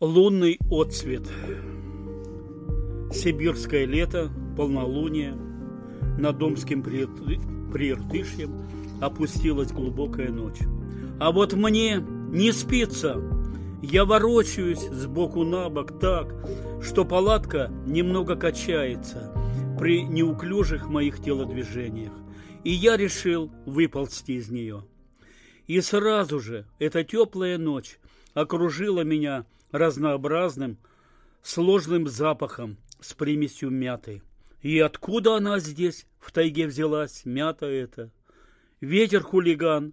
Лунный отцвет. Сибирское лето, полнолуние. Над Домским прииртышьем опустилась глубокая ночь. А вот мне не спится. Я ворочаюсь сбоку на бок так, что палатка немного качается при неуклюжих моих телодвижениях. И я решил выползти из нее. И сразу же эта теплая ночь окружила меня разнообразным, сложным запахом с примесью мяты. И откуда она здесь, в тайге взялась, мята эта? Ветер-хулиган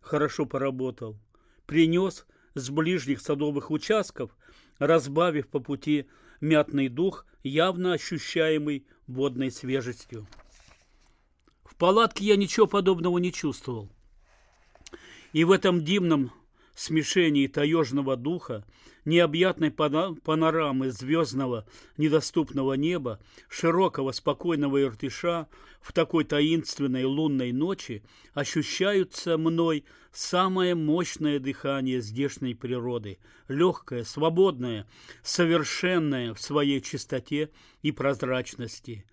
хорошо поработал. Принес с ближних садовых участков, разбавив по пути мятный дух, явно ощущаемый водной свежестью. В палатке я ничего подобного не чувствовал. И в этом дивном смешении таежного духа, необъятной панорамы звездного недоступного неба, широкого спокойного Иртыша в такой таинственной лунной ночи ощущаются мной самое мощное дыхание здешней природы, легкое, свободное, совершенное в своей чистоте и прозрачности.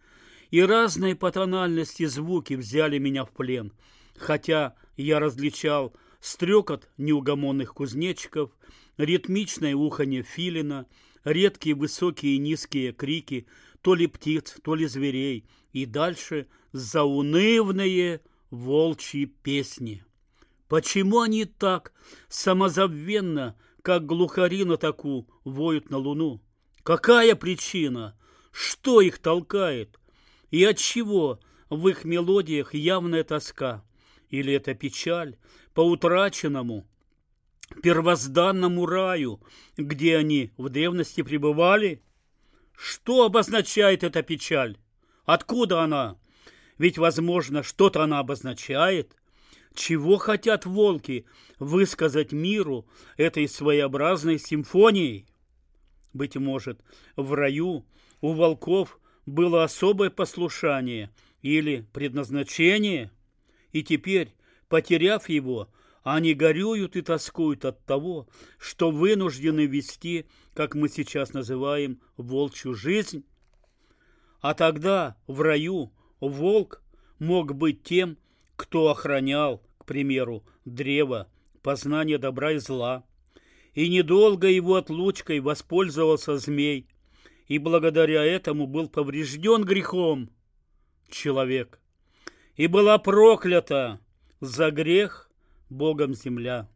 И разные по тональности звуки взяли меня в плен, хотя я различал стрекот неугомонных кузнечиков, ритмичное уханье филина, редкие высокие и низкие крики то ли птиц, то ли зверей, и дальше заунывные волчьи песни. Почему они так самозабвенно, как глухари на таку, воют на луну? Какая причина? Что их толкает? И от чего в их мелодиях явная тоска? Или это печаль, по утраченному, первозданному раю, где они в древности пребывали? Что обозначает эта печаль? Откуда она? Ведь, возможно, что-то она обозначает. Чего хотят волки высказать миру этой своеобразной симфонией? Быть может, в раю у волков было особое послушание или предназначение, и теперь Потеряв его, они горюют и тоскуют от того, что вынуждены вести, как мы сейчас называем, волчью жизнь. А тогда в раю волк мог быть тем, кто охранял, к примеру, древо, познание добра и зла. И недолго его отлучкой воспользовался змей, и благодаря этому был поврежден грехом человек. И была проклята за грех Богом земля.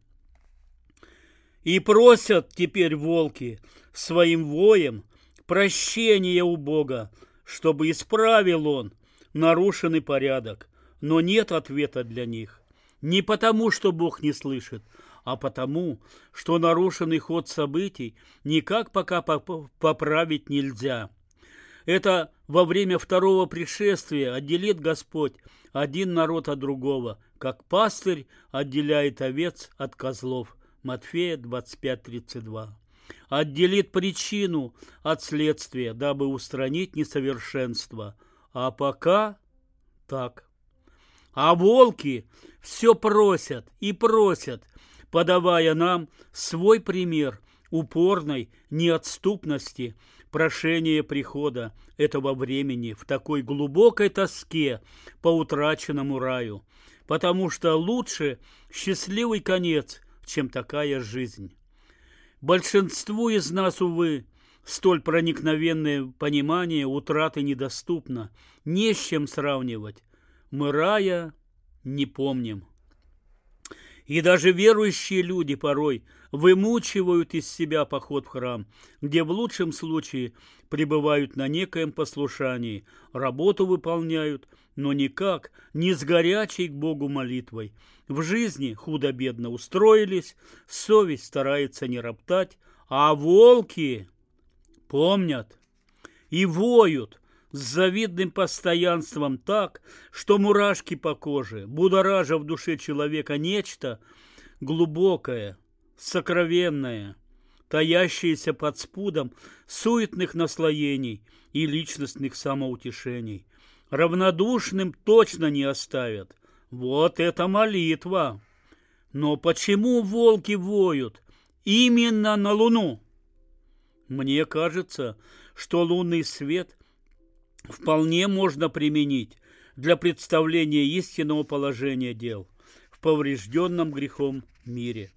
И просят теперь волки своим воем прощения у Бога, чтобы исправил он нарушенный порядок. Но нет ответа для них. Не потому, что Бог не слышит, а потому, что нарушенный ход событий никак пока поправить нельзя. Это во время второго пришествия отделит Господь один народ от другого, как пастырь отделяет овец от козлов. Матфея 25.32. Отделит причину от следствия, дабы устранить несовершенство. А пока так. А волки все просят и просят, подавая нам свой пример упорной неотступности – прошение прихода этого времени в такой глубокой тоске по утраченному раю, потому что лучше счастливый конец, чем такая жизнь. Большинству из нас, увы, столь проникновенное понимание утраты недоступно, не с чем сравнивать. Мы рая не помним. И даже верующие люди порой вымучивают из себя поход в храм, где в лучшем случае пребывают на некоем послушании, работу выполняют, но никак не с горячей к Богу молитвой. В жизни худо-бедно устроились, совесть старается не роптать, а волки помнят и воют, с завидным постоянством так, что мурашки по коже, будоража в душе человека нечто глубокое, сокровенное, таящееся под спудом суетных наслоений и личностных самоутешений. Равнодушным точно не оставят. Вот это молитва! Но почему волки воют именно на луну? Мне кажется, что лунный свет вполне можно применить для представления истинного положения дел в поврежденном грехом мире.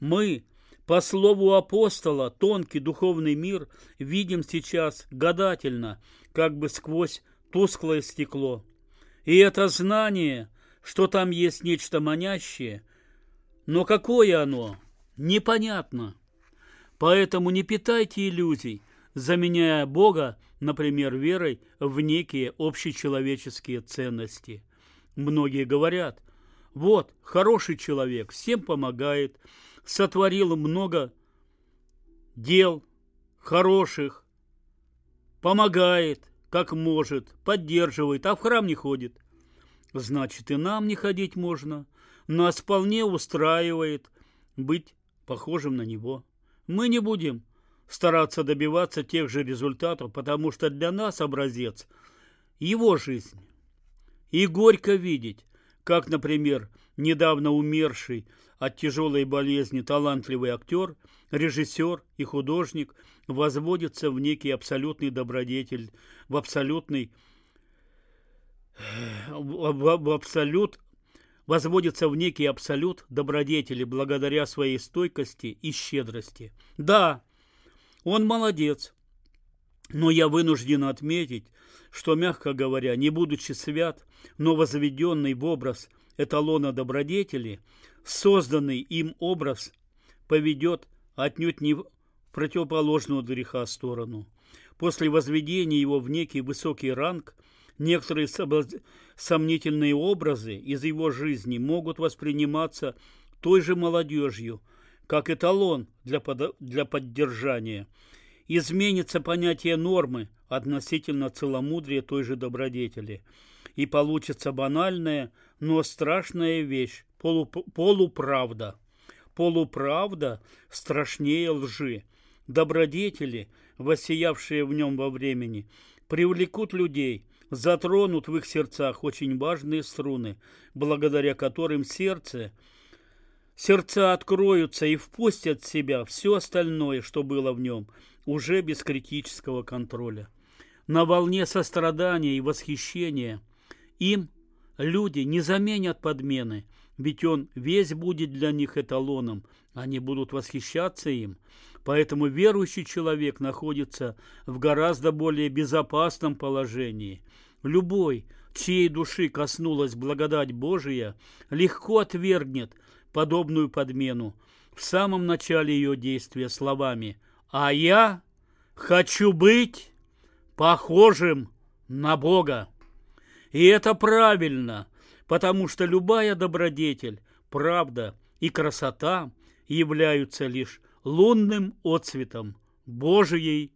Мы, по слову апостола, тонкий духовный мир видим сейчас гадательно, как бы сквозь тусклое стекло. И это знание, что там есть нечто манящее, но какое оно, непонятно. Поэтому не питайте иллюзий, заменяя Бога, например, верой в некие общечеловеческие ценности. Многие говорят, вот, хороший человек, всем помогает, сотворил много дел хороших, помогает, как может, поддерживает, а в храм не ходит. Значит, и нам не ходить можно. Нас вполне устраивает быть похожим на него. Мы не будем стараться добиваться тех же результатов, потому что для нас образец – его жизнь. И горько видеть, как, например, недавно умерший от тяжелой болезни талантливый актер, режиссер и художник возводится в некий абсолютный добродетель, в абсолютный в, абсолют возводится в некий абсолют добродетели благодаря своей стойкости и щедрости. Да, он молодец, но я вынужден отметить, что, мягко говоря, не будучи свят, но возведенный в образ эталона добродетели, созданный им образ поведет отнюдь не в противоположную от греха сторону. После возведения его в некий высокий ранг, некоторые сомнительные образы из его жизни могут восприниматься той же молодежью, как эталон для, под... для поддержания. Изменится понятие нормы относительно целомудрия той же добродетели. И получится банальная, но страшная вещь – полуп... полуправда. Полуправда страшнее лжи. Добродетели, воссиявшие в нем во времени, привлекут людей, затронут в их сердцах очень важные струны, благодаря которым сердце – Сердца откроются и впустят в себя все остальное, что было в нем, уже без критического контроля. На волне сострадания и восхищения им люди не заменят подмены, ведь он весь будет для них эталоном, они будут восхищаться им. Поэтому верующий человек находится в гораздо более безопасном положении. Любой, чьей души коснулась благодать Божия, легко отвергнет – подобную подмену в самом начале ее действия словами «А я хочу быть похожим на Бога». И это правильно, потому что любая добродетель, правда и красота являются лишь лунным отцветом Божией